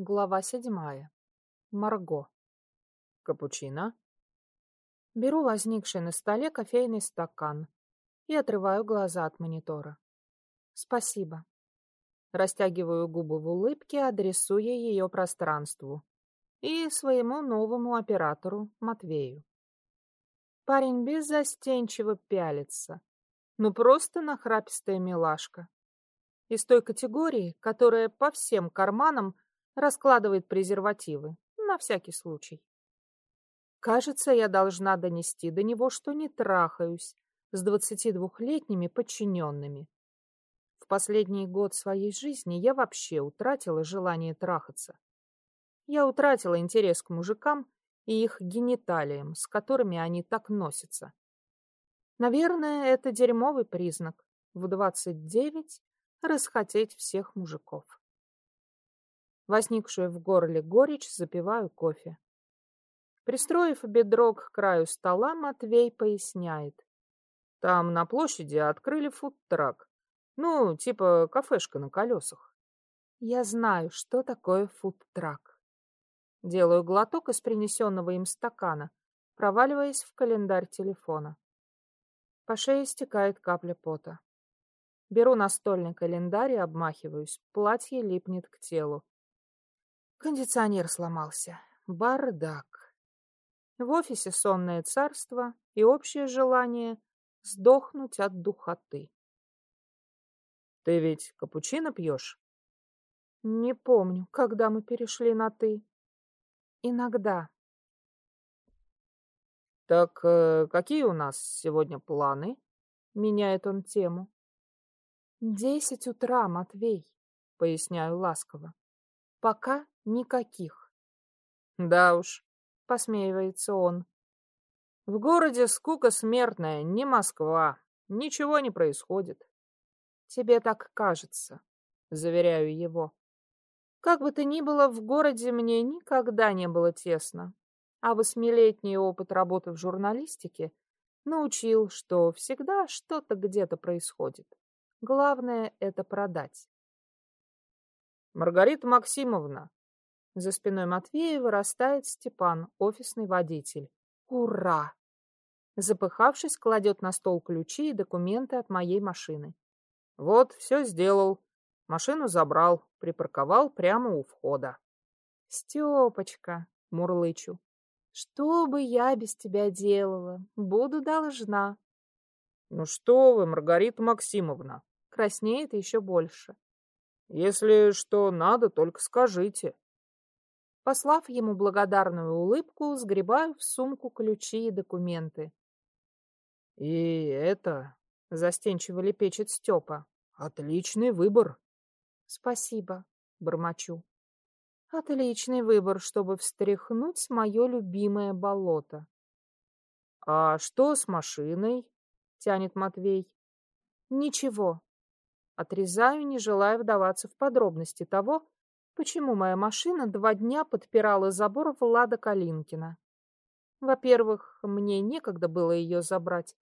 Глава седьмая. Марго. Капучино? Беру возникший на столе кофейный стакан и отрываю глаза от монитора. Спасибо. Растягиваю губы в улыбке, адресуя ее пространству и своему новому оператору Матвею. Парень беззастенчиво пялится. Ну, просто нахрапистая милашка. Из той категории, которая по всем карманам раскладывает презервативы, на всякий случай. Кажется, я должна донести до него, что не трахаюсь с двадцати двухлетними подчиненными. В последний год своей жизни я вообще утратила желание трахаться. Я утратила интерес к мужикам и их гениталиям, с которыми они так носятся. Наверное, это дерьмовый признак. В двадцать девять расхотеть всех мужиков. Возникшую в горле горечь запиваю кофе. Пристроив бедро к краю стола, Матвей поясняет. Там на площади открыли фудтрак. Ну, типа кафешка на колесах. Я знаю, что такое фудтрак. Делаю глоток из принесенного им стакана, проваливаясь в календарь телефона. По шее стекает капля пота. Беру настольный календарь и обмахиваюсь. Платье липнет к телу. Кондиционер сломался. Бардак. В офисе сонное царство и общее желание сдохнуть от духоты. Ты ведь капучино пьешь? Не помню, когда мы перешли на «ты». Иногда. Так э, какие у нас сегодня планы? Меняет он тему. Десять утра, Матвей, поясняю ласково. Пока никаких. Да уж, посмеивается он. В городе скука смертная, не Москва. Ничего не происходит. Тебе так кажется, заверяю его. Как бы то ни было, в городе мне никогда не было тесно. А восьмилетний опыт работы в журналистике научил, что всегда что-то где-то происходит. Главное — это продать. Маргарита Максимовна. За спиной Матвея вырастает Степан, офисный водитель. Ура! Запыхавшись, кладет на стол ключи и документы от моей машины. Вот, все сделал. Машину забрал, припарковал прямо у входа. Степочка, мурлычу, что бы я без тебя делала? Буду должна. Ну что вы, Маргарита Максимовна. Краснеет еще больше. Если что надо, только скажите. Послав ему благодарную улыбку, сгребаю в сумку ключи и документы. И это, застенчиво лепечет Степа. Отличный выбор. Спасибо, бормочу. Отличный выбор, чтобы встряхнуть мое любимое болото. А что с машиной? Тянет Матвей. Ничего, Отрезаю, не желая вдаваться в подробности того, почему моя машина два дня подпирала забор Влада Калинкина. Во-первых, мне некогда было ее забрать.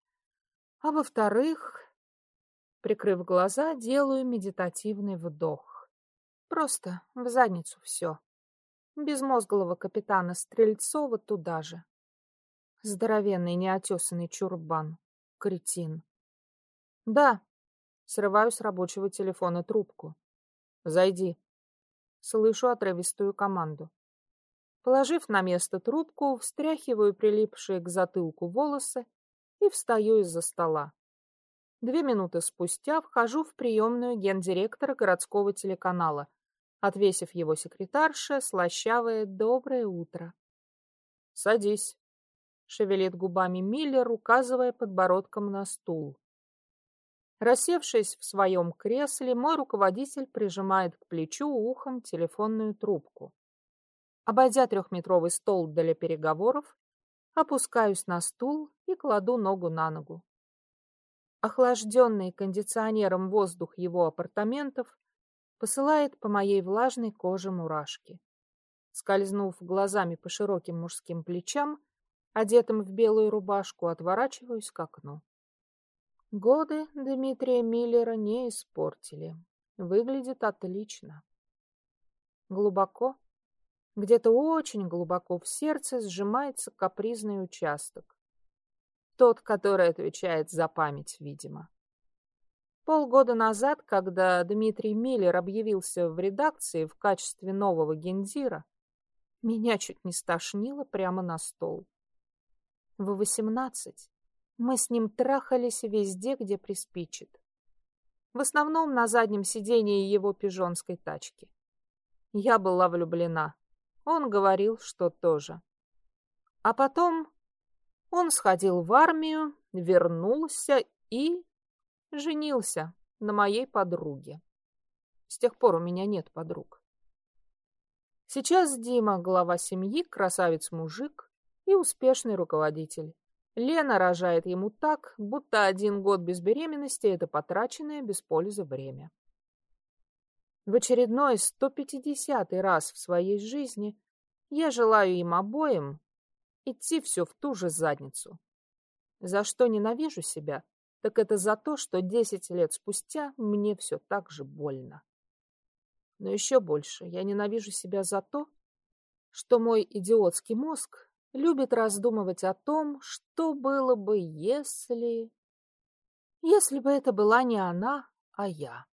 А во-вторых, прикрыв глаза, делаю медитативный вдох. Просто в задницу все. Безмозглого капитана Стрельцова туда же. Здоровенный неотесанный чурбан. Кретин. Да, Срываю с рабочего телефона трубку. «Зайди». Слышу отрывистую команду. Положив на место трубку, встряхиваю прилипшие к затылку волосы и встаю из-за стола. Две минуты спустя вхожу в приемную гендиректора городского телеканала, отвесив его секретарше слащавое «доброе утро». «Садись», — шевелит губами Миллер, указывая подбородком на стул. Рассевшись в своем кресле, мой руководитель прижимает к плечу ухом телефонную трубку. Обойдя трехметровый стол для переговоров, опускаюсь на стул и кладу ногу на ногу. Охлажденный кондиционером воздух его апартаментов посылает по моей влажной коже мурашки. Скользнув глазами по широким мужским плечам, одетым в белую рубашку, отворачиваюсь к окну. Годы Дмитрия Миллера не испортили. Выглядит отлично. Глубоко Где-то очень глубоко в сердце сжимается капризный участок. Тот, который отвечает за память, видимо. Полгода назад, когда Дмитрий Миллер объявился в редакции в качестве нового гендира, меня чуть не стошнило прямо на стол. В восемнадцать мы с ним трахались везде, где приспичит. В основном на заднем сидении его пижонской тачки. Я была влюблена. Он говорил, что тоже. А потом он сходил в армию, вернулся и женился на моей подруге. С тех пор у меня нет подруг. Сейчас Дима глава семьи, красавец-мужик и успешный руководитель. Лена рожает ему так, будто один год без беременности — это потраченное без пользы время. В очередной 150 раз в своей жизни я желаю им обоим идти все в ту же задницу. За что ненавижу себя, так это за то, что 10 лет спустя мне все так же больно. Но еще больше я ненавижу себя за то, что мой идиотский мозг любит раздумывать о том, что было бы, если... Если бы это была не она, а я.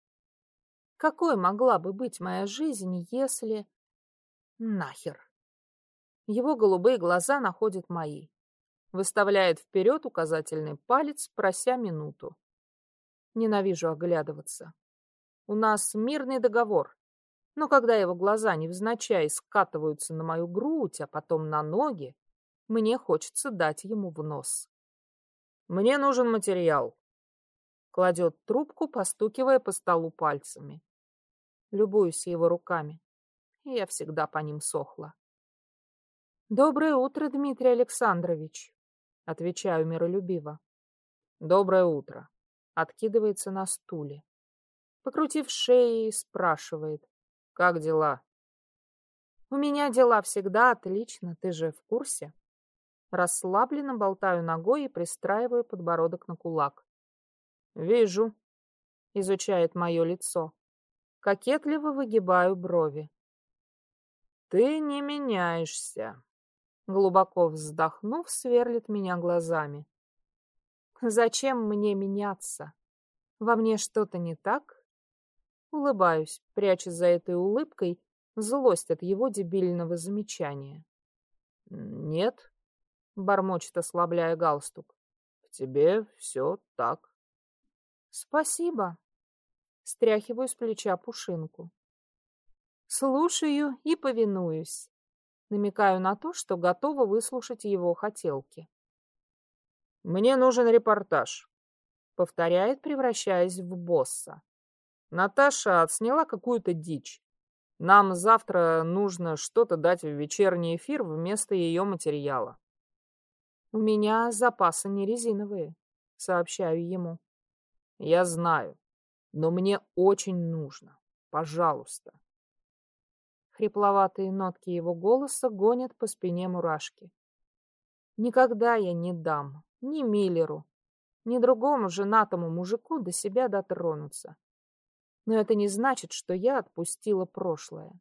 Какой могла бы быть моя жизнь, если... Нахер. Его голубые глаза находят мои. Выставляет вперед указательный палец, прося минуту. Ненавижу оглядываться. У нас мирный договор. Но когда его глаза невзначай скатываются на мою грудь, а потом на ноги, мне хочется дать ему в нос. Мне нужен материал. Кладет трубку, постукивая по столу пальцами. Любуюсь его руками. Я всегда по ним сохла. «Доброе утро, Дмитрий Александрович», — отвечаю миролюбиво. «Доброе утро», — откидывается на стуле. Покрутив шеей, спрашивает. «Как дела?» «У меня дела всегда отлично, ты же в курсе?» Расслабленно болтаю ногой и пристраиваю подбородок на кулак. «Вижу», — изучает мое лицо. Кокетливо выгибаю брови. «Ты не меняешься», — глубоко вздохнув, сверлит меня глазами. «Зачем мне меняться? Во мне что-то не так?» Улыбаюсь, пряча за этой улыбкой злость от его дебильного замечания. «Нет», — бормочет, ослабляя галстук, — «в тебе все так». «Спасибо», Стряхиваю с плеча пушинку. Слушаю и повинуюсь. Намекаю на то, что готова выслушать его хотелки. «Мне нужен репортаж», — повторяет, превращаясь в босса. Наташа отсняла какую-то дичь. Нам завтра нужно что-то дать в вечерний эфир вместо ее материала. У меня запасы не резиновые, сообщаю ему. Я знаю но мне очень нужно. Пожалуйста. Хрипловатые нотки его голоса гонят по спине мурашки. Никогда я не дам ни Миллеру, ни другому женатому мужику до себя дотронуться. Но это не значит, что я отпустила прошлое.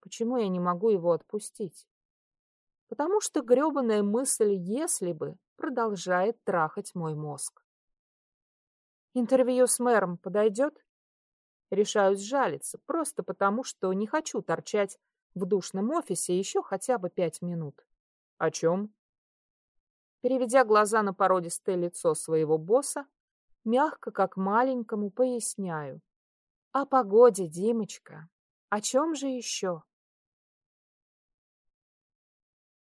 Почему я не могу его отпустить? Потому что гребаная мысль «если бы» продолжает трахать мой мозг. Интервью с мэром подойдет? Решаюсь жалиться, просто потому, что не хочу торчать в душном офисе еще хотя бы пять минут. О чем? Переведя глаза на породистое лицо своего босса, мягко, как маленькому, поясняю. О погоде, Димочка. О чем же еще?